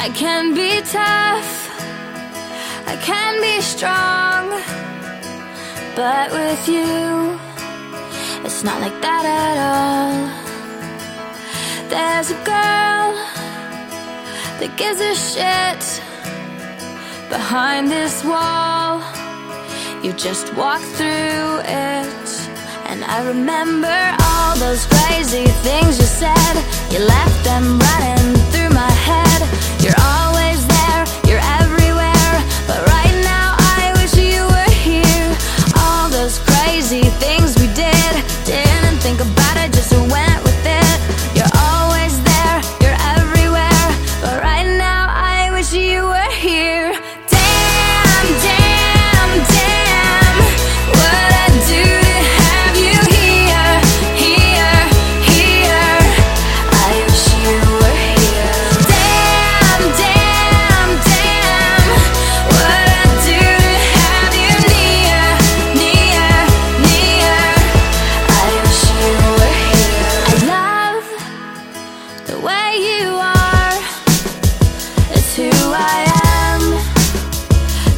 I can be tough, I can be strong, but with you, it's not like that at all. There's a girl that gives a shit behind this wall. You just walk through it, and I remember all those crazy things you said. You left them running head. You're always you are who I am.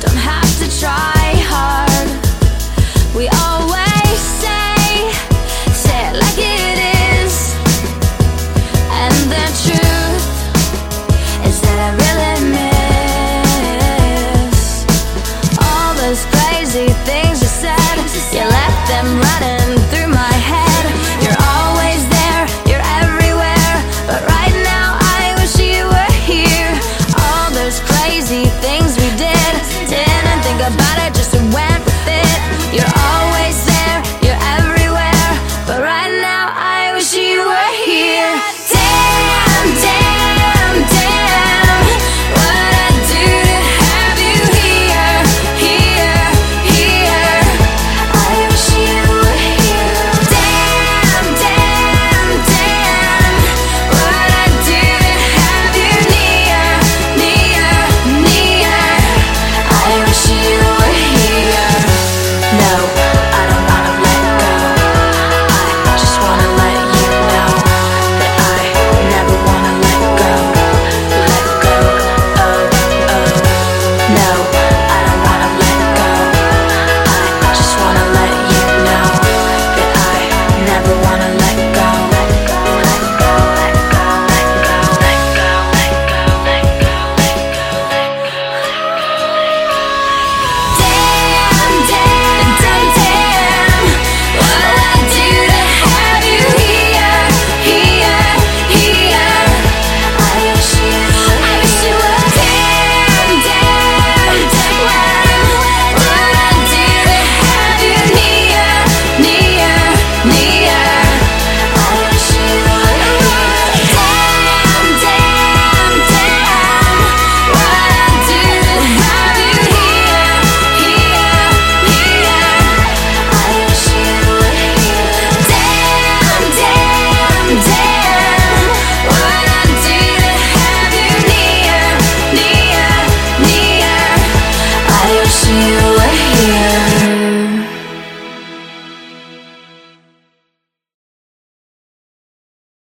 Don't have to try hard. We always say, say it like it is. And the truth is that I really miss all those crazy things.